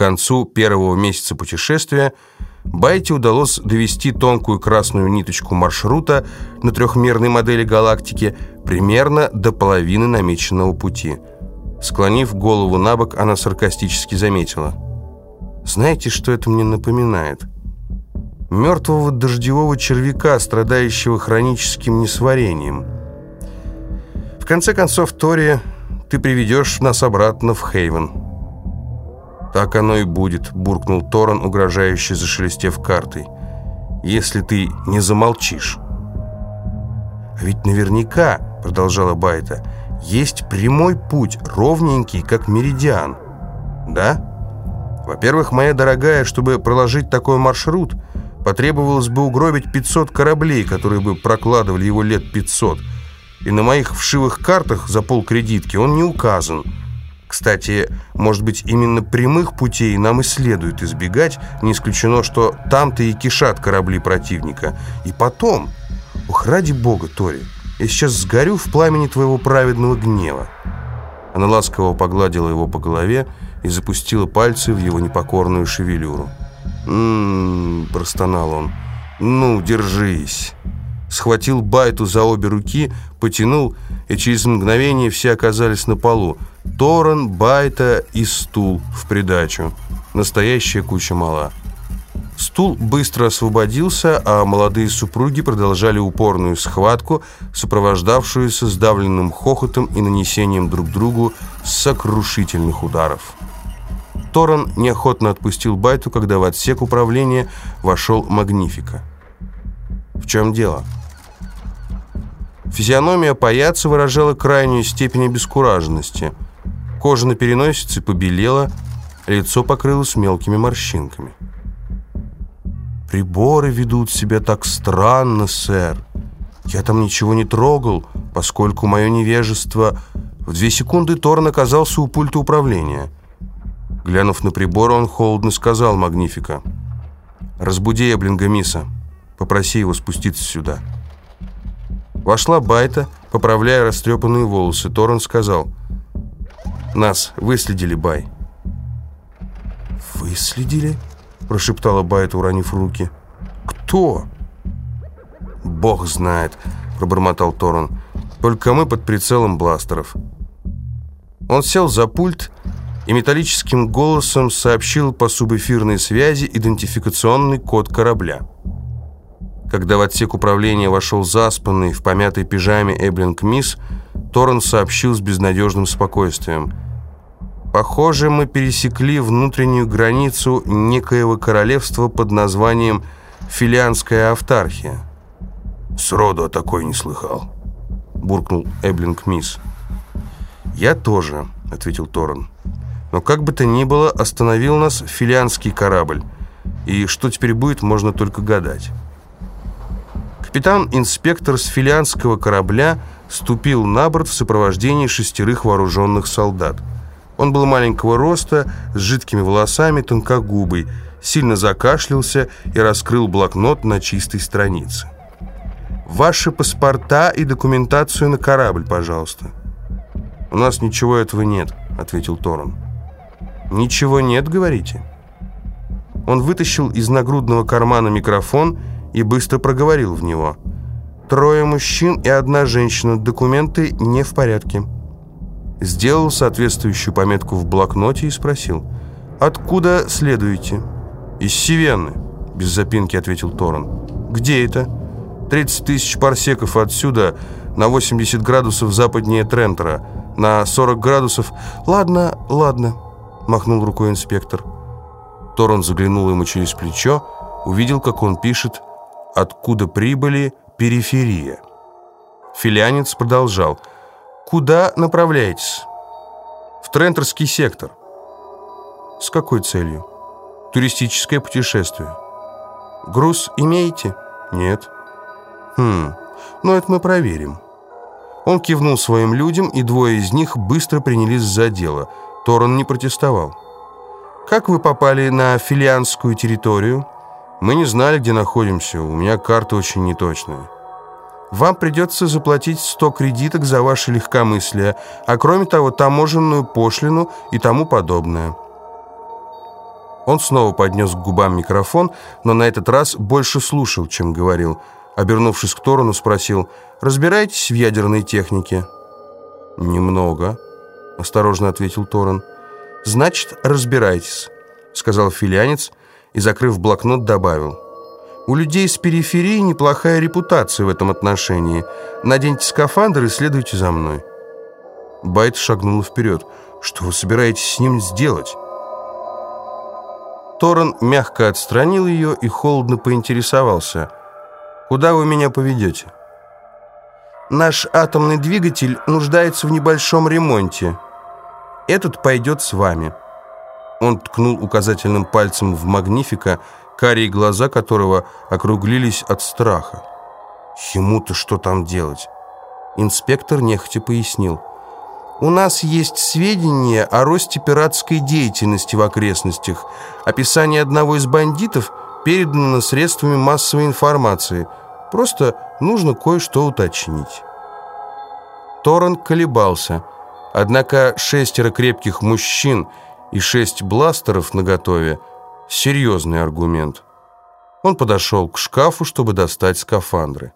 концу первого месяца путешествия Байте удалось довести тонкую красную ниточку маршрута на трехмерной модели галактики примерно до половины намеченного пути. Склонив голову на бок, она саркастически заметила. «Знаете, что это мне напоминает?» Мертвого дождевого червяка, страдающего хроническим несварением. В конце концов, Тори, ты приведешь нас обратно в Хейвен. «Так оно и будет», — буркнул Торан, угрожающе зашелестев картой. «Если ты не замолчишь». «А ведь наверняка», — продолжала Байта, — «есть прямой путь, ровненький, как меридиан». «Да?» «Во-первых, моя дорогая, чтобы проложить такой маршрут, потребовалось бы угробить 500 кораблей, которые бы прокладывали его лет 500, и на моих вшивых картах за полкредитки он не указан». Кстати, может быть, именно прямых путей нам и следует избегать, не исключено, что там-то и кишат корабли противника. И потом, ох, ради бога, Тори, я сейчас сгорю в пламени твоего праведного гнева. Она ласково погладила его по голове и запустила пальцы в его непокорную шевелюру. «М-м-м», простонал он, «ну, держись» схватил Байту за обе руки, потянул, и через мгновение все оказались на полу. Торрен, Байта и стул в придачу. Настоящая куча мала. Стул быстро освободился, а молодые супруги продолжали упорную схватку, сопровождавшуюся сдавленным хохотом и нанесением друг другу сокрушительных ударов. Торрен неохотно отпустил Байту, когда в отсек управления вошел Магнифика. «В чем дело?» Физиономия паяца выражала крайнюю степень обескураженности. Кожа на переносице побелела, лицо покрылось мелкими морщинками. «Приборы ведут себя так странно, сэр. Я там ничего не трогал, поскольку мое невежество...» В две секунды Торн оказался у пульта управления. Глянув на прибор, он холодно сказал Магнифика. «Разбуди Эблинга Миса. Попроси его спуститься сюда». Вошла Байта, поправляя растрепанные волосы. Торрен сказал, «Нас выследили, Бай». «Выследили?» – прошептала Байта, уронив руки. «Кто?» «Бог знает», – пробормотал Торрен. «Только мы под прицелом бластеров». Он сел за пульт и металлическим голосом сообщил по субэфирной связи идентификационный код корабля. Когда в отсек управления вошел заспанный в помятой пижаме Эблинг Мисс, Торрен сообщил с безнадежным спокойствием. «Похоже, мы пересекли внутреннюю границу некоего королевства под названием Филианская автархия». «Сроду о такой не слыхал», — буркнул Эблинг Мисс. «Я тоже», — ответил Торрен. «Но как бы то ни было, остановил нас филианский корабль, и что теперь будет, можно только гадать». Капитан-инспектор с филианского корабля ступил на борт в сопровождении шестерых вооруженных солдат. Он был маленького роста, с жидкими волосами, тонкогубый, сильно закашлялся и раскрыл блокнот на чистой странице. «Ваши паспорта и документацию на корабль, пожалуйста». «У нас ничего этого нет», — ответил Торон. «Ничего нет, говорите?» Он вытащил из нагрудного кармана микрофон и и быстро проговорил в него. «Трое мужчин и одна женщина. Документы не в порядке». Сделал соответствующую пометку в блокноте и спросил. «Откуда следуете?» «Из Сивенны», — без запинки ответил Торон. «Где это?» «30 тысяч парсеков отсюда на 80 градусов западнее Трентера, на 40 градусов...» «Ладно, ладно», — махнул рукой инспектор. Торон заглянул ему через плечо, увидел, как он пишет откуда прибыли периферия. Филянец продолжал. «Куда направляетесь?» «В Трентерский сектор». «С какой целью?» «Туристическое путешествие». «Груз имеете?» «Нет». «Хм, ну это мы проверим». Он кивнул своим людям, и двое из них быстро принялись за дело. Торон не протестовал. «Как вы попали на филианскую территорию?» Мы не знали, где находимся, у меня карта очень неточная. Вам придется заплатить 100 кредиток за ваше легкомыслие, а кроме того, таможенную пошлину и тому подобное. Он снова поднес к губам микрофон, но на этот раз больше слушал, чем говорил. Обернувшись к Торону, спросил, «Разбираетесь в ядерной технике?» «Немного», — осторожно ответил Торон. «Значит, разбирайтесь», — сказал филянец и, закрыв блокнот, добавил. «У людей с периферии неплохая репутация в этом отношении. Наденьте скафандр и следуйте за мной». Байт шагнул вперед. «Что вы собираетесь с ним сделать?» Торрен мягко отстранил ее и холодно поинтересовался. «Куда вы меня поведете?» «Наш атомный двигатель нуждается в небольшом ремонте. Этот пойдет с вами». Он ткнул указательным пальцем в Магнифика, карие глаза которого округлились от страха. «Ему-то что там делать?» Инспектор нехотя пояснил. У нас есть сведения о росте пиратской деятельности в окрестностях. Описание одного из бандитов передано средствами массовой информации. Просто нужно кое-что уточнить. Торрен колебался. Однако шестеро крепких мужчин и шесть бластеров наготове – серьезный аргумент. Он подошел к шкафу, чтобы достать скафандры.